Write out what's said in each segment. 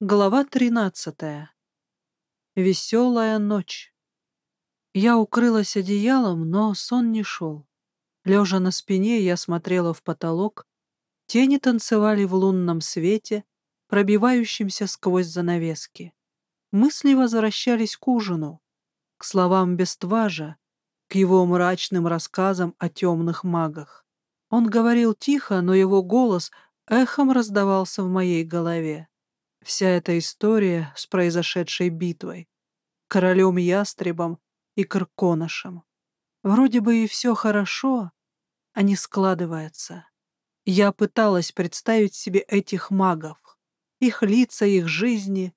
Глава тринадцатая. Веселая ночь. Я укрылась одеялом, но сон не шел. Лежа на спине, я смотрела в потолок. Тени танцевали в лунном свете, пробивающемся сквозь занавески. Мысли возвращались к ужину, к словам Бестважа, к его мрачным рассказам о темных магах. Он говорил тихо, но его голос эхом раздавался в моей голове. Вся эта история с произошедшей битвой, королем-ястребом и Карконышем. Вроде бы и все хорошо, а не складывается. Я пыталась представить себе этих магов, их лица, их жизни,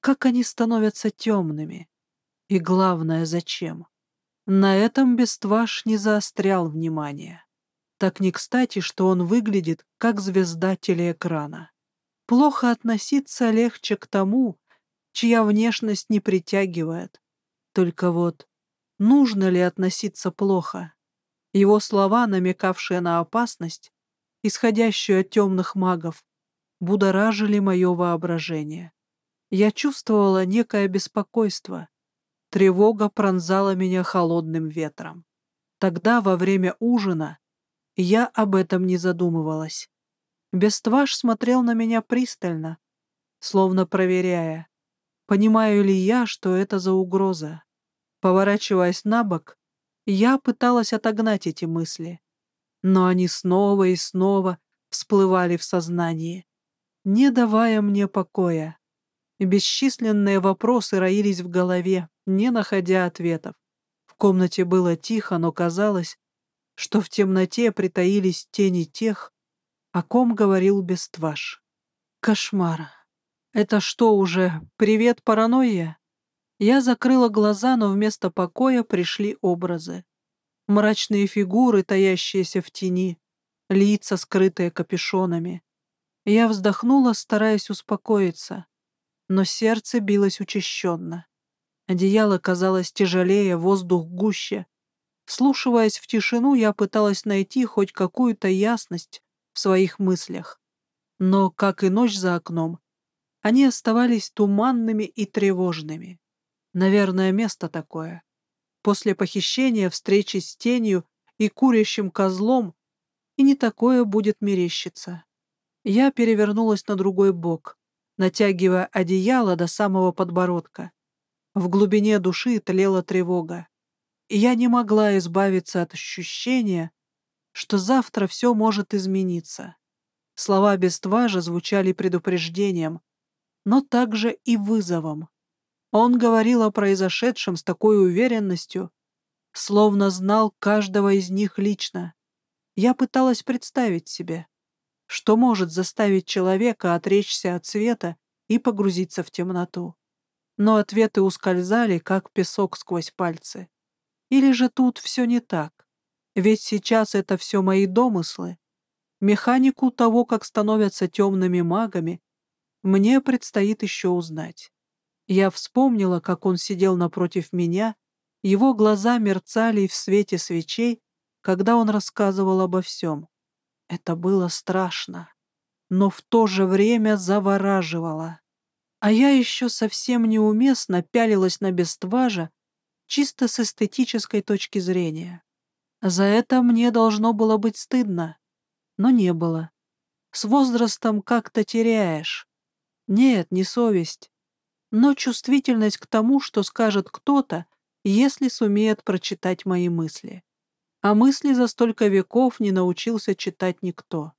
как они становятся темными. И главное, зачем? На этом Бестваш не заострял внимание. Так не кстати, что он выглядит как звезда телеэкрана. Плохо относиться легче к тому, чья внешность не притягивает. Только вот, нужно ли относиться плохо? Его слова, намекавшие на опасность, исходящую от темных магов, будоражили мое воображение. Я чувствовала некое беспокойство. Тревога пронзала меня холодным ветром. Тогда, во время ужина, я об этом не задумывалась. Бестваж смотрел на меня пристально, словно проверяя, понимаю ли я, что это за угроза. Поворачиваясь на бок, я пыталась отогнать эти мысли, но они снова и снова всплывали в сознании, не давая мне покоя. Бесчисленные вопросы роились в голове, не находя ответов. В комнате было тихо, но казалось, что в темноте притаились тени тех, о ком говорил Бестваш. Кошмар. Это что уже, привет, паранойя? Я закрыла глаза, но вместо покоя пришли образы. Мрачные фигуры, таящиеся в тени, лица, скрытые капюшонами. Я вздохнула, стараясь успокоиться, но сердце билось учащенно. Одеяло казалось тяжелее, воздух гуще. Вслушиваясь в тишину, я пыталась найти хоть какую-то ясность в своих мыслях. Но, как и ночь за окном, они оставались туманными и тревожными. Наверное, место такое. После похищения, встречи с тенью и курящим козлом и не такое будет мерещиться. Я перевернулась на другой бок, натягивая одеяло до самого подбородка. В глубине души тлела тревога. И я не могла избавиться от ощущения, что завтра все может измениться. Слова Бестважа звучали предупреждением, но также и вызовом. Он говорил о произошедшем с такой уверенностью, словно знал каждого из них лично. Я пыталась представить себе, что может заставить человека отречься от света и погрузиться в темноту. Но ответы ускользали, как песок сквозь пальцы. Или же тут все не так? Ведь сейчас это все мои домыслы. Механику того, как становятся темными магами, мне предстоит еще узнать. Я вспомнила, как он сидел напротив меня, его глаза мерцали в свете свечей, когда он рассказывал обо всем. Это было страшно, но в то же время завораживало. А я еще совсем неуместно пялилась на бестважа чисто с эстетической точки зрения. За это мне должно было быть стыдно, но не было. С возрастом как-то теряешь. Нет, не совесть, но чувствительность к тому, что скажет кто-то, если сумеет прочитать мои мысли. А мысли за столько веков не научился читать никто.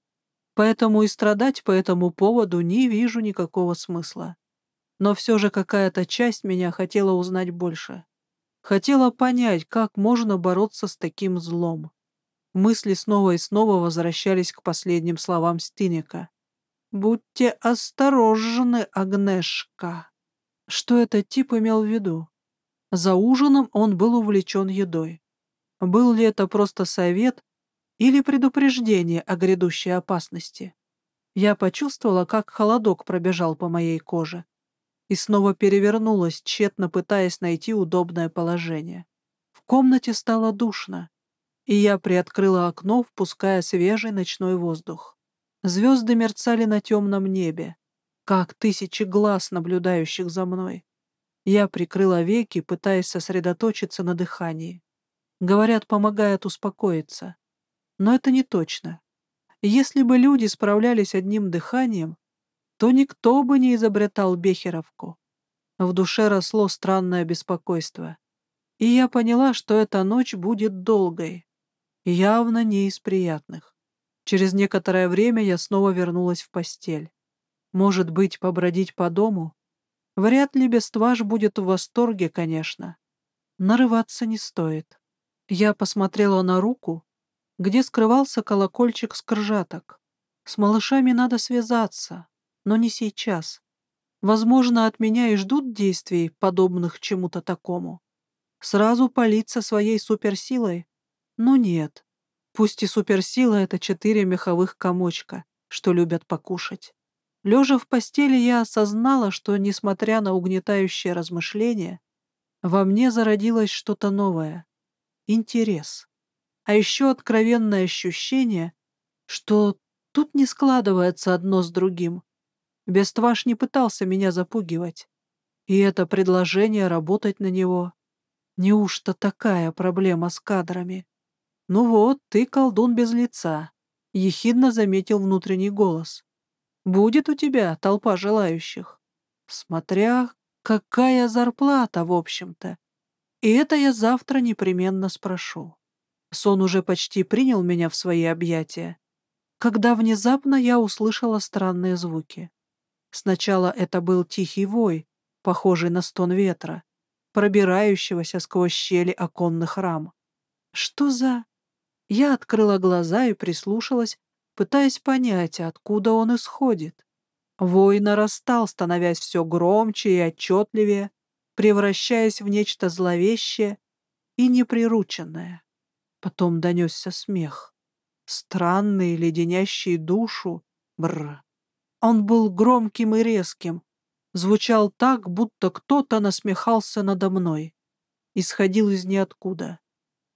Поэтому и страдать по этому поводу не вижу никакого смысла. Но все же какая-то часть меня хотела узнать больше. Хотела понять, как можно бороться с таким злом. Мысли снова и снова возвращались к последним словам Стиника. «Будьте осторожны, Агнешка!» Что этот тип имел в виду? За ужином он был увлечен едой. Был ли это просто совет или предупреждение о грядущей опасности? Я почувствовала, как холодок пробежал по моей коже и снова перевернулась, тщетно пытаясь найти удобное положение. В комнате стало душно, и я приоткрыла окно, впуская свежий ночной воздух. Звезды мерцали на темном небе. как тысячи глаз, наблюдающих за мной. Я прикрыла веки, пытаясь сосредоточиться на дыхании. Говорят, помогает успокоиться. Но это не точно. Если бы люди справлялись одним дыханием, то никто бы не изобретал Бехеровку. В душе росло странное беспокойство. И я поняла, что эта ночь будет долгой. Явно не из приятных. Через некоторое время я снова вернулась в постель. Может быть, побродить по дому? Вряд ли Бестваж будет в восторге, конечно. Нарываться не стоит. Я посмотрела на руку, где скрывался колокольчик скржаток. С малышами надо связаться, но не сейчас. Возможно, от меня и ждут действий, подобных чему-то такому. Сразу палиться своей суперсилой? Ну нет. Пусть и суперсила — это четыре меховых комочка, что любят покушать. Лежа в постели, я осознала, что, несмотря на угнетающее размышление, во мне зародилось что-то новое — интерес. А еще откровенное ощущение, что тут не складывается одно с другим. Бестваш не пытался меня запугивать. И это предложение работать на него. Неужто такая проблема с кадрами? Ну вот, ты колдун без лица, — ехидно заметил внутренний голос. Будет у тебя толпа желающих. Смотря какая зарплата, в общем-то. И это я завтра непременно спрошу. Сон уже почти принял меня в свои объятия, когда внезапно я услышала странные звуки. Сначала это был тихий вой, похожий на стон ветра, пробирающегося сквозь щели оконных рам. Что за... Я открыла глаза и прислушалась пытаясь понять, откуда он исходит. Вой нарастал, становясь все громче и отчетливее, превращаясь в нечто зловещее и неприрученное. Потом донесся смех. Странный, леденящий душу. Бррр. Он был громким и резким. Звучал так, будто кто-то насмехался надо мной. Исходил из ниоткуда.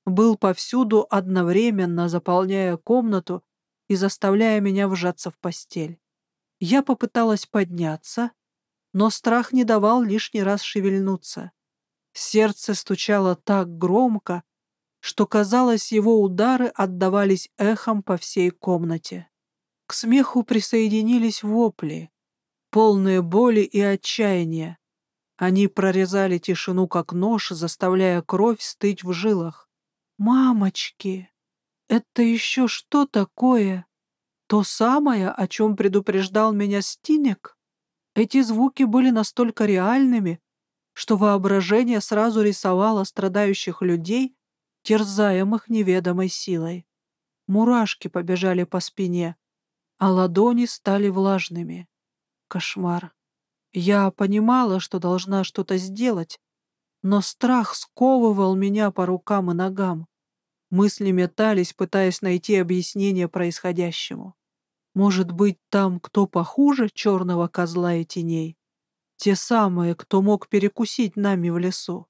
Был повсюду одновременно, заполняя комнату и заставляя меня вжаться в постель. Я попыталась подняться, но страх не давал лишний раз шевельнуться. Сердце стучало так громко, что, казалось, его удары отдавались эхом по всей комнате. К смеху присоединились вопли, полные боли и отчаяния. Они прорезали тишину, как нож, заставляя кровь стыть в жилах. «Мамочки!» Это еще что такое? То самое, о чем предупреждал меня Стинек? Эти звуки были настолько реальными, что воображение сразу рисовало страдающих людей, терзаемых неведомой силой. Мурашки побежали по спине, а ладони стали влажными. Кошмар. Я понимала, что должна что-то сделать, но страх сковывал меня по рукам и ногам. Мысли метались, пытаясь найти объяснение происходящему. Может быть, там кто похуже черного козла и теней? Те самые, кто мог перекусить нами в лесу.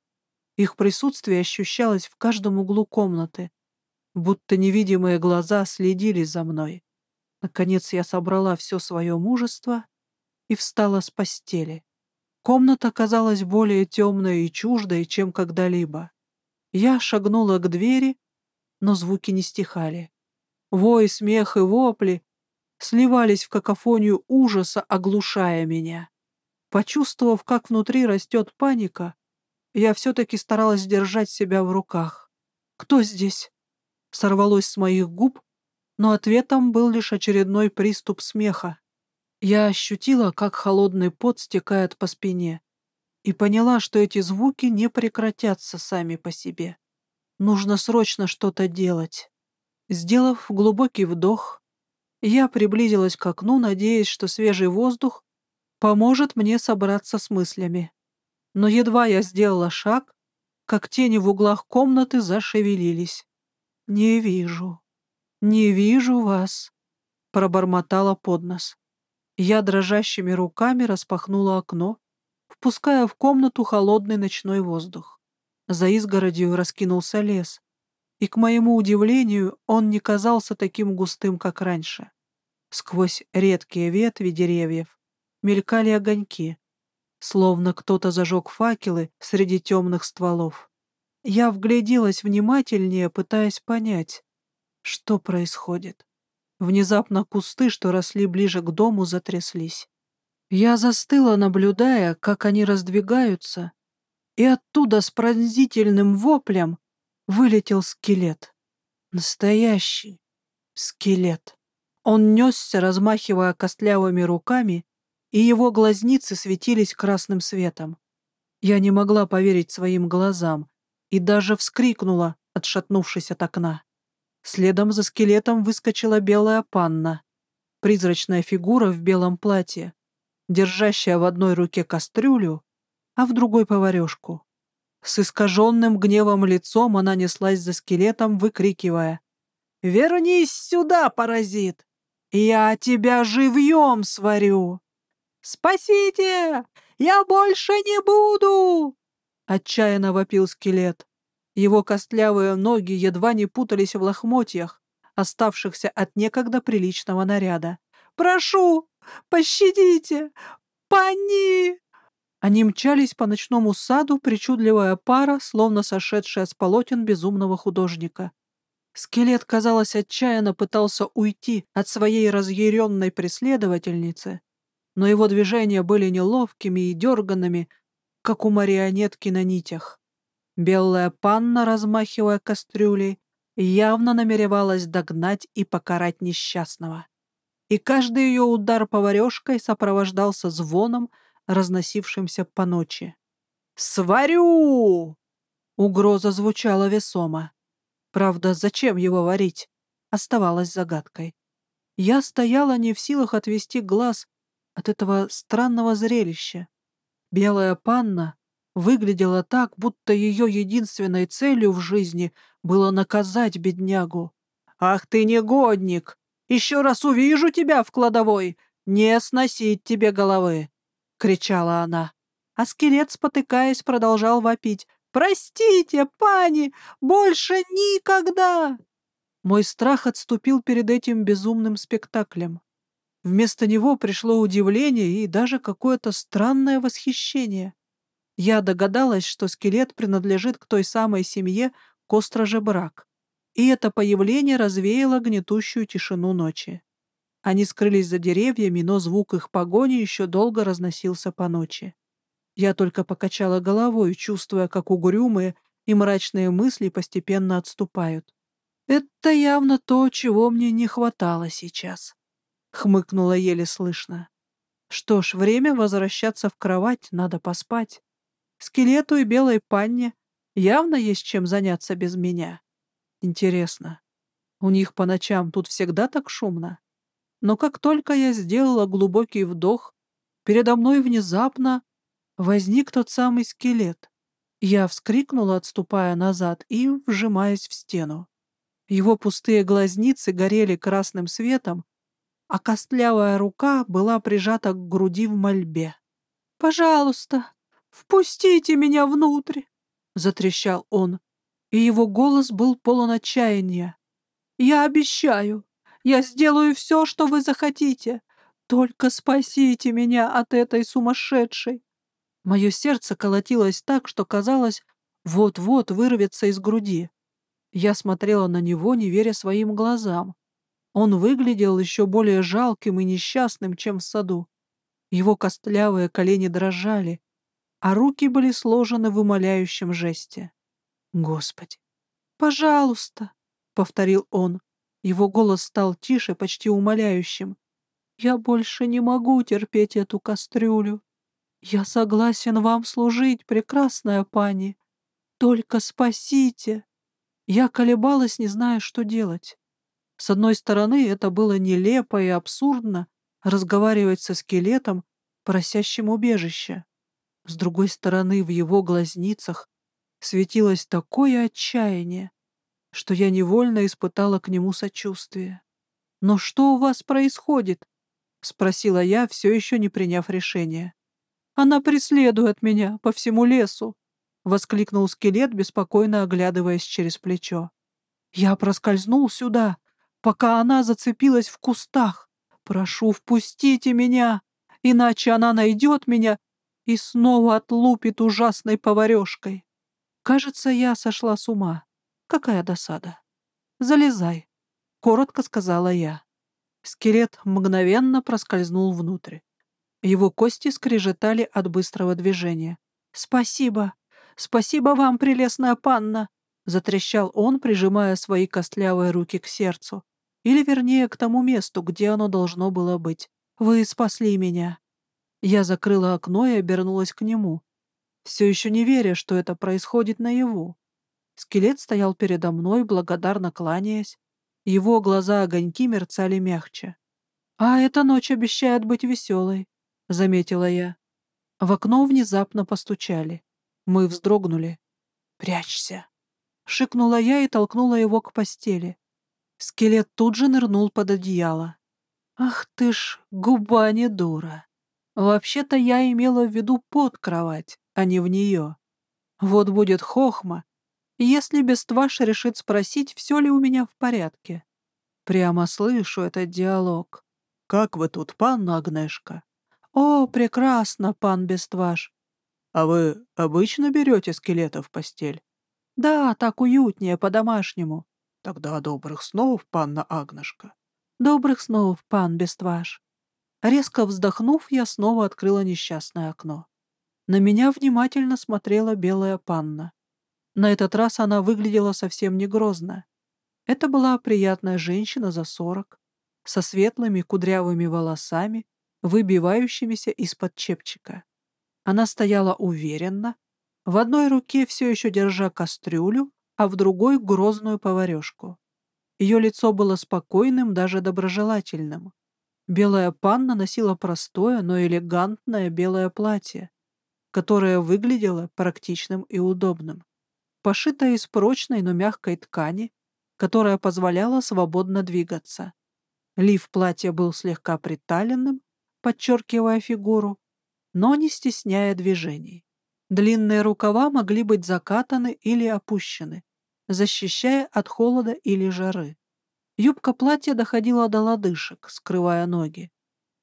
Их присутствие ощущалось в каждом углу комнаты, будто невидимые глаза следили за мной. Наконец я собрала все свое мужество и встала с постели. Комната казалась более темной и чуждой, чем когда-либо. Я шагнула к двери но звуки не стихали. Вой, смех и вопли сливались в какофонию ужаса, оглушая меня. Почувствовав, как внутри растет паника, я все-таки старалась держать себя в руках. «Кто здесь?» Сорвалось с моих губ, но ответом был лишь очередной приступ смеха. Я ощутила, как холодный пот стекает по спине, и поняла, что эти звуки не прекратятся сами по себе. Нужно срочно что-то делать. Сделав глубокий вдох, я приблизилась к окну, надеясь, что свежий воздух поможет мне собраться с мыслями. Но едва я сделала шаг, как тени в углах комнаты зашевелились. «Не вижу, не вижу вас», — пробормотала под нос. Я дрожащими руками распахнула окно, впуская в комнату холодный ночной воздух. За изгородью раскинулся лес, и, к моему удивлению, он не казался таким густым, как раньше. Сквозь редкие ветви деревьев мелькали огоньки, словно кто-то зажег факелы среди темных стволов. Я вгляделась внимательнее, пытаясь понять, что происходит. Внезапно кусты, что росли ближе к дому, затряслись. Я застыла, наблюдая, как они раздвигаются, и оттуда с пронзительным воплем вылетел скелет. Настоящий скелет. Он несся, размахивая костлявыми руками, и его глазницы светились красным светом. Я не могла поверить своим глазам и даже вскрикнула, отшатнувшись от окна. Следом за скелетом выскочила белая панна, призрачная фигура в белом платье, держащая в одной руке кастрюлю, а в другой — поварешку. С искаженным гневом лицом она неслась за скелетом, выкрикивая. «Вернись сюда, паразит! Я тебя живьем сварю!» «Спасите! Я больше не буду!» Отчаянно вопил скелет. Его костлявые ноги едва не путались в лохмотьях, оставшихся от некогда приличного наряда. «Прошу, пощадите! Пани!» Они мчались по ночному саду, причудливая пара, словно сошедшая с полотен безумного художника. Скелет, казалось, отчаянно пытался уйти от своей разъяренной преследовательницы, но его движения были неловкими и дерганными, как у марионетки на нитях. Белая панна, размахивая кастрюлей, явно намеревалась догнать и покарать несчастного. И каждый ее удар поварешкой сопровождался звоном, разносившимся по ночи. «Сварю!» Угроза звучала весомо. Правда, зачем его варить, оставалась загадкой. Я стояла не в силах отвести глаз от этого странного зрелища. Белая панна выглядела так, будто ее единственной целью в жизни было наказать беднягу. «Ах ты негодник! Еще раз увижу тебя в кладовой! Не сносить тебе головы!» — кричала она. А скелет, спотыкаясь, продолжал вопить. «Простите, пани, больше никогда!» Мой страх отступил перед этим безумным спектаклем. Вместо него пришло удивление и даже какое-то странное восхищение. Я догадалась, что скелет принадлежит к той самой семье Кострожебрак, и это появление развеяло гнетущую тишину ночи. Они скрылись за деревьями, но звук их погони еще долго разносился по ночи. Я только покачала головой, чувствуя, как угрюмые и мрачные мысли постепенно отступают. Это явно то, чего мне не хватало сейчас. — хмыкнула еле слышно. «Что ж, время возвращаться в кровать, надо поспать. Скелету и белой панне явно есть чем заняться без меня. Интересно, у них по ночам тут всегда так шумно? Но как только я сделала глубокий вдох, передо мной внезапно возник тот самый скелет. Я вскрикнула, отступая назад и вжимаясь в стену. Его пустые глазницы горели красным светом, а костлявая рука была прижата к груди в мольбе. «Пожалуйста, впустите меня внутрь!» — затрещал он, и его голос был полон отчаяния. «Я обещаю, я сделаю все, что вы захотите. Только спасите меня от этой сумасшедшей!» Мое сердце колотилось так, что казалось, вот-вот вырвется из груди. Я смотрела на него, не веря своим глазам. Он выглядел еще более жалким и несчастным, чем в саду. Его костлявые колени дрожали, а руки были сложены в умоляющем жесте. «Господи! Пожалуйста!» — повторил он. Его голос стал тише, почти умоляющим. «Я больше не могу терпеть эту кастрюлю. Я согласен вам служить, прекрасная пани. Только спасите!» Я колебалась, не зная, что делать. С одной стороны, это было нелепо и абсурдно разговаривать со скелетом, просящим убежище. С другой стороны, в его глазницах светилось такое отчаяние, что я невольно испытала к нему сочувствие. «Но что у вас происходит?» — спросила я, все еще не приняв решения. «Она преследует меня по всему лесу», — воскликнул скелет, беспокойно оглядываясь через плечо. «Я проскользнул сюда, пока она зацепилась в кустах. Прошу, впустите меня. иначе она найдет меня и снова отлупит ужасной поварешкой. Кажется, я сошла с ума. Какая досада. Залезай, — коротко сказала я. Скелет мгновенно проскользнул внутрь. Его кости скрежетали от быстрого движения. «Спасибо! Спасибо вам, прелестная панна!» — затрещал он, прижимая свои костлявые руки к сердцу. Или, вернее, к тому месту, где оно должно было быть. «Вы спасли меня!» Я закрыла окно и обернулась к нему, все еще не веря, что это происходит наяву. Скелет стоял передо мной, благодарно кланяясь. Его глаза-огоньки мерцали мягче. «А эта ночь обещает быть веселой», — заметила я. В окно внезапно постучали. Мы вздрогнули. «Прячься!» — шикнула я и толкнула его к постели. Скелет тут же нырнул под одеяло. «Ах ты ж, губа не дура! Вообще-то я имела в виду под кровать, а не в нее. Вот будет хохма, если Бестваш решит спросить, все ли у меня в порядке. Прямо слышу этот диалог. «Как вы тут, пан Агнешка?» «О, прекрасно, пан Бестваш!» «А вы обычно берете скелета в постель?» «Да, так уютнее, по-домашнему». «Тогда добрых снов, панна Агнешка». «Добрых снов, пан Бестваш». Резко вздохнув, я снова открыла несчастное окно. На меня внимательно смотрела белая панна. На этот раз она выглядела совсем не грозно. Это была приятная женщина за сорок, со светлыми кудрявыми волосами, выбивающимися из-под чепчика. Она стояла уверенно, в одной руке все еще держа кастрюлю, а в другой — грозную поварешку. Ее лицо было спокойным, даже доброжелательным. Белая панна носила простое, но элегантное белое платье, которое выглядело практичным и удобным пошитая из прочной, но мягкой ткани, которая позволяла свободно двигаться. Лиф платья был слегка приталенным, подчеркивая фигуру, но не стесняя движений. Длинные рукава могли быть закатаны или опущены, защищая от холода или жары. Юбка платья доходила до лодыжек, скрывая ноги,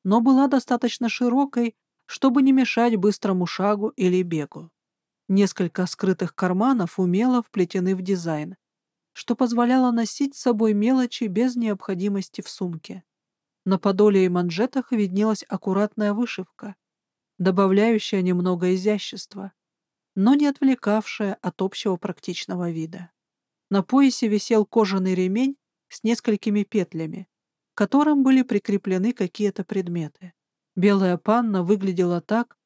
но была достаточно широкой, чтобы не мешать быстрому шагу или бегу. Несколько скрытых карманов умело вплетены в дизайн, что позволяло носить с собой мелочи без необходимости в сумке. На подоле и манжетах виднелась аккуратная вышивка, добавляющая немного изящества, но не отвлекавшая от общего практичного вида. На поясе висел кожаный ремень с несколькими петлями, к которым были прикреплены какие-то предметы. Белая панна выглядела так,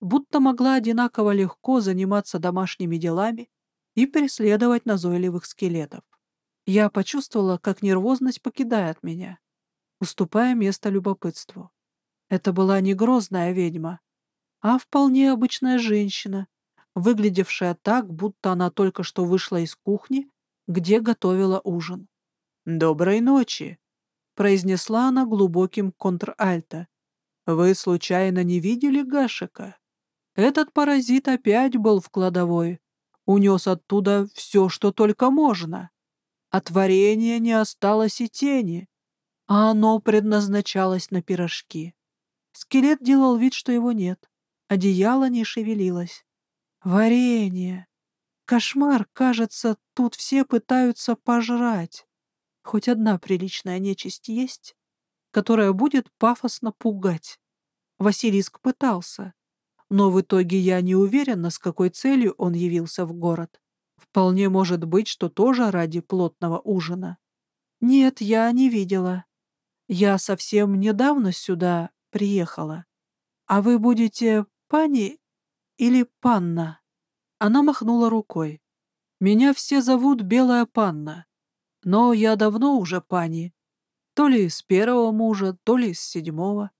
будто могла одинаково легко заниматься домашними делами и преследовать назойливых скелетов. Я почувствовала, как нервозность покидает меня, уступая место любопытству. Это была не грозная ведьма, а вполне обычная женщина, выглядевшая так, будто она только что вышла из кухни, где готовила ужин. «Доброй ночи!» — произнесла она глубоким контральто. «Вы случайно не видели Гашика?» Этот паразит опять был в кладовой. Унес оттуда все, что только можно. От варенья не осталось и тени, а оно предназначалось на пирожки. Скелет делал вид, что его нет. Одеяло не шевелилось. Варенье. Кошмар, кажется, тут все пытаются пожрать. Хоть одна приличная нечисть есть, которая будет пафосно пугать. Василиск пытался. Но в итоге я не уверена, с какой целью он явился в город. Вполне может быть, что тоже ради плотного ужина. Нет, я не видела. Я совсем недавно сюда приехала. А вы будете пани или панна? Она махнула рукой. Меня все зовут Белая Панна. Но я давно уже пани. То ли с первого мужа, то ли с седьмого.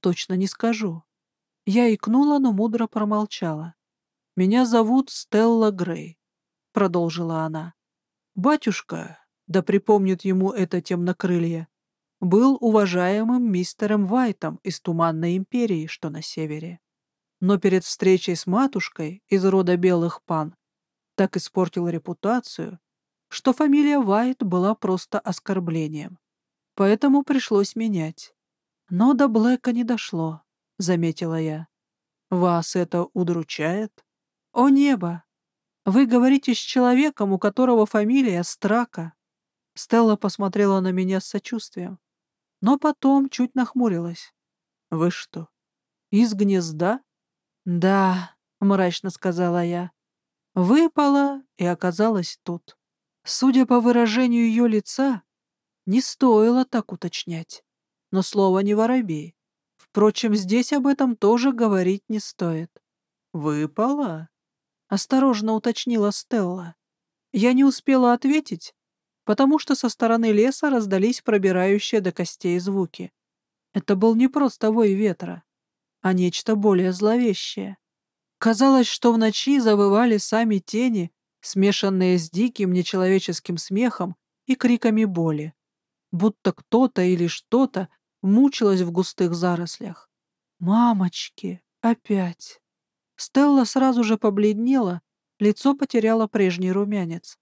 Точно не скажу. Я икнула, но мудро промолчала. «Меня зовут Стелла Грей», — продолжила она. «Батюшка, да припомнит ему это темнокрылье, был уважаемым мистером Вайтом из Туманной империи, что на севере. Но перед встречей с матушкой из рода белых пан так испортил репутацию, что фамилия Вайт была просто оскорблением. Поэтому пришлось менять. Но до Блэка не дошло. — заметила я. «Вас это удручает?» «О небо! Вы говорите с человеком, у которого фамилия Страка». Стелла посмотрела на меня с сочувствием, но потом чуть нахмурилась. «Вы что, из гнезда?» «Да», — мрачно сказала я. Выпала и оказалась тут. Судя по выражению ее лица, не стоило так уточнять. Но слово не воробей. Впрочем, здесь об этом тоже говорить не стоит. «Выпала?» — осторожно уточнила Стелла. Я не успела ответить, потому что со стороны леса раздались пробирающие до костей звуки. Это был не просто вой ветра, а нечто более зловещее. Казалось, что в ночи завывали сами тени, смешанные с диким нечеловеческим смехом и криками боли, будто кто-то или что-то мучилось в густых зарослях. «Мамочки! Опять!» Стелла сразу же побледнела, лицо потеряло прежний румянец.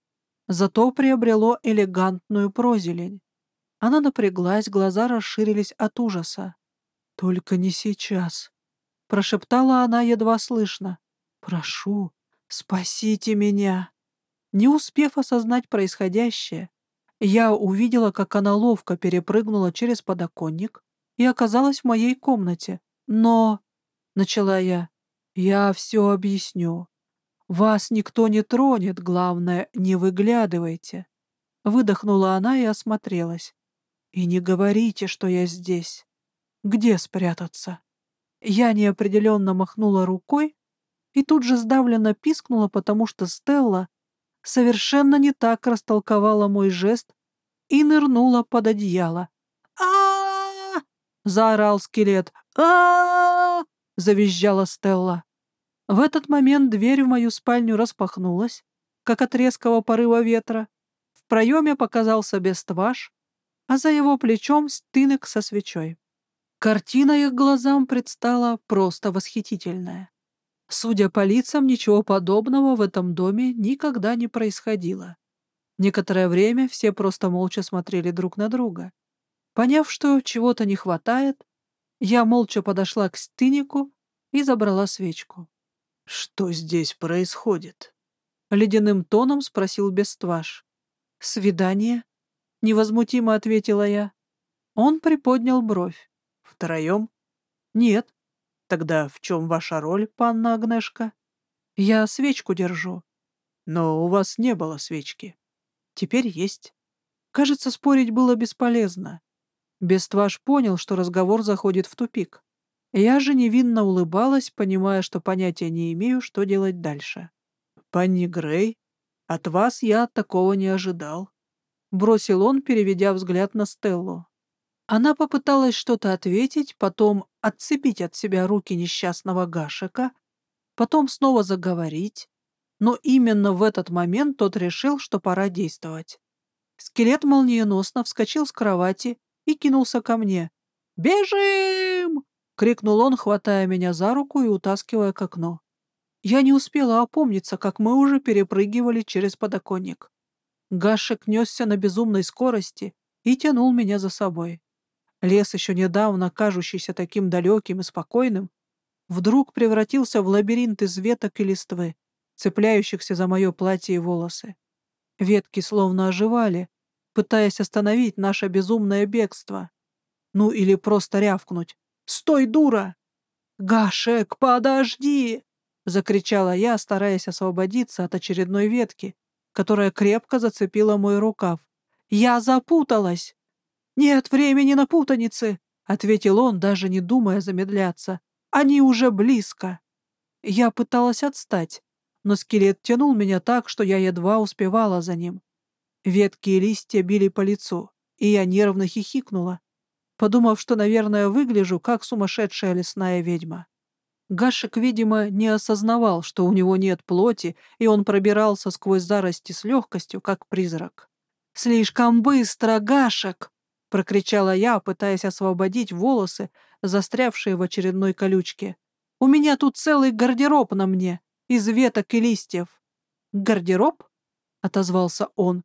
Зато приобрело элегантную прозелень. Она напряглась, глаза расширились от ужаса. «Только не сейчас», — прошептала она едва слышно. «Прошу, спасите меня». Не успев осознать происходящее, я увидела, как она ловко перепрыгнула через подоконник и оказалась в моей комнате. Но, — начала я, — я все объясню. Вас никто не тронет, главное, не выглядывайте. Выдохнула она и осмотрелась. И не говорите, что я здесь. Где спрятаться? Я неопределенно махнула рукой и тут же сдавленно пискнула, потому что Стелла совершенно не так растолковала мой жест и нырнула под одеяло. а заорал скелет. а завизжала Стелла. В этот момент дверь в мою спальню распахнулась, как от резкого порыва ветра. В проеме показался Бестваш, а за его плечом стынок со свечой. Картина их глазам предстала просто восхитительная. Судя по лицам, ничего подобного в этом доме никогда не происходило. Некоторое время все просто молча смотрели друг на друга. Поняв, что чего-то не хватает, я молча подошла к стынику и забрала свечку. «Что здесь происходит?» — ледяным тоном спросил Бестваш. «Свидание?» — невозмутимо ответила я. Он приподнял бровь. «Втроем?» «Нет». «Тогда в чем ваша роль, панна Агнешка?» «Я свечку держу». «Но у вас не было свечки». «Теперь есть». Кажется, спорить было бесполезно. Бестваш понял, что разговор заходит в тупик. Я же невинно улыбалась, понимая, что понятия не имею, что делать дальше. «Панни Грей, от вас я такого не ожидал», — бросил он, переведя взгляд на Стеллу. Она попыталась что-то ответить, потом отцепить от себя руки несчастного Гашика, потом снова заговорить, но именно в этот момент тот решил, что пора действовать. Скелет молниеносно вскочил с кровати и кинулся ко мне. «Бежим!» — крикнул он, хватая меня за руку и утаскивая к окну. Я не успела опомниться, как мы уже перепрыгивали через подоконник. Гашек несся на безумной скорости и тянул меня за собой. Лес, еще недавно кажущийся таким далеким и спокойным, вдруг превратился в лабиринт из веток и листвы, цепляющихся за мое платье и волосы. Ветки словно оживали, пытаясь остановить наше безумное бегство. Ну или просто рявкнуть. Стой, дура!» «Гашек, подожди!» — закричала я, стараясь освободиться от очередной ветки, которая крепко зацепила мой рукав. «Я запуталась!» «Нет времени на путаницы!» — ответил он, даже не думая замедляться. «Они уже близко!» Я пыталась отстать, но скелет тянул меня так, что я едва успевала за ним. Ветки и листья били по лицу, и я нервно хихикнула, подумав, что, наверное, выгляжу как сумасшедшая лесная ведьма. Гашек, видимо, не осознавал, что у него нет плоти, и он пробирался сквозь зарости с легкостью, как призрак. «Слишком быстро, Гашек!» — прокричала я, пытаясь освободить волосы, застрявшие в очередной колючке. «У меня тут целый гардероб на мне, из веток и листьев». «Гардероб?» — отозвался он,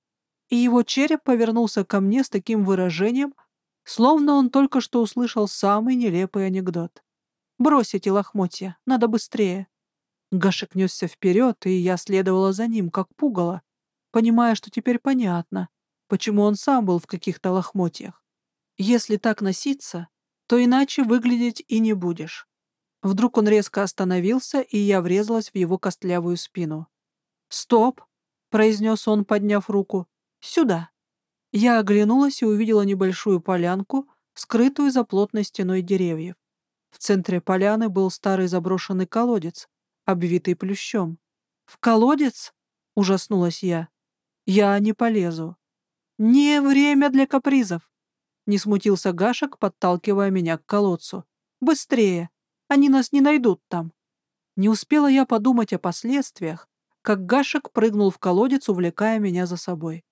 и его череп повернулся ко мне с таким выражением, словно он только что услышал самый нелепый анекдот. Брось эти лохмотья, надо быстрее. Гашек несся вперед, и я следовала за ним, как пугало, понимая, что теперь понятно, почему он сам был в каких-то лохмотьях. Если так носиться, то иначе выглядеть и не будешь. Вдруг он резко остановился, и я врезалась в его костлявую спину. «Стоп!» — произнес он, подняв руку. «Сюда!» Я оглянулась и увидела небольшую полянку, скрытую за плотной стеной деревьев. В центре поляны был старый заброшенный колодец, обвитый плющом. «В колодец?» — ужаснулась я. «Я не полезу». «Не время для капризов!» — не смутился Гашек, подталкивая меня к колодцу. «Быстрее! Они нас не найдут там!» Не успела я подумать о последствиях, как Гашек прыгнул в колодец, увлекая меня за собой.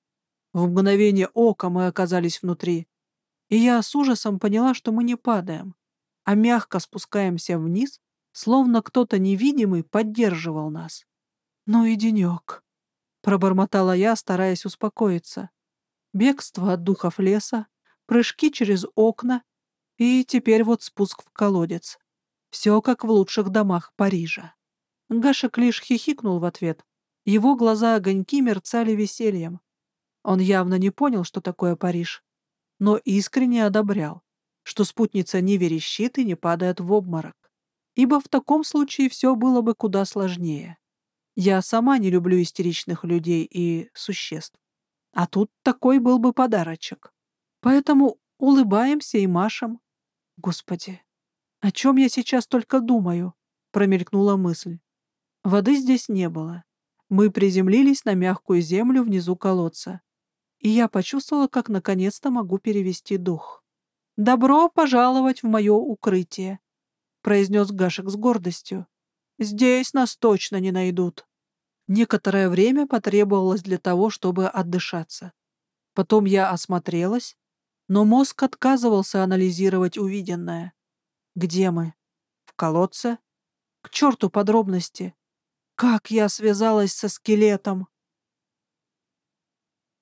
В мгновение ока мы оказались внутри, и я с ужасом поняла, что мы не падаем, а мягко спускаемся вниз словно кто-то невидимый поддерживал нас. «Ну и денек», — пробормотала я, стараясь успокоиться. Бегство от духов леса, прыжки через окна и теперь вот спуск в колодец. Все как в лучших домах Парижа. Гашек лишь хихикнул в ответ. Его глаза-огоньки мерцали весельем. Он явно не понял, что такое Париж, но искренне одобрял, что спутница не верещит и не падает в обморок ибо в таком случае все было бы куда сложнее. Я сама не люблю истеричных людей и существ. А тут такой был бы подарочек. Поэтому улыбаемся и машем. Господи, о чем я сейчас только думаю? Промелькнула мысль. Воды здесь не было. Мы приземлились на мягкую землю внизу колодца. И я почувствовала, как наконец-то могу перевести дух. «Добро пожаловать в мое укрытие!» — произнес Гашек с гордостью. «Здесь нас точно не найдут». Некоторое время потребовалось для того, чтобы отдышаться. Потом я осмотрелась, но мозг отказывался анализировать увиденное. Где мы? В колодце? К черту подробности. Как я связалась со скелетом?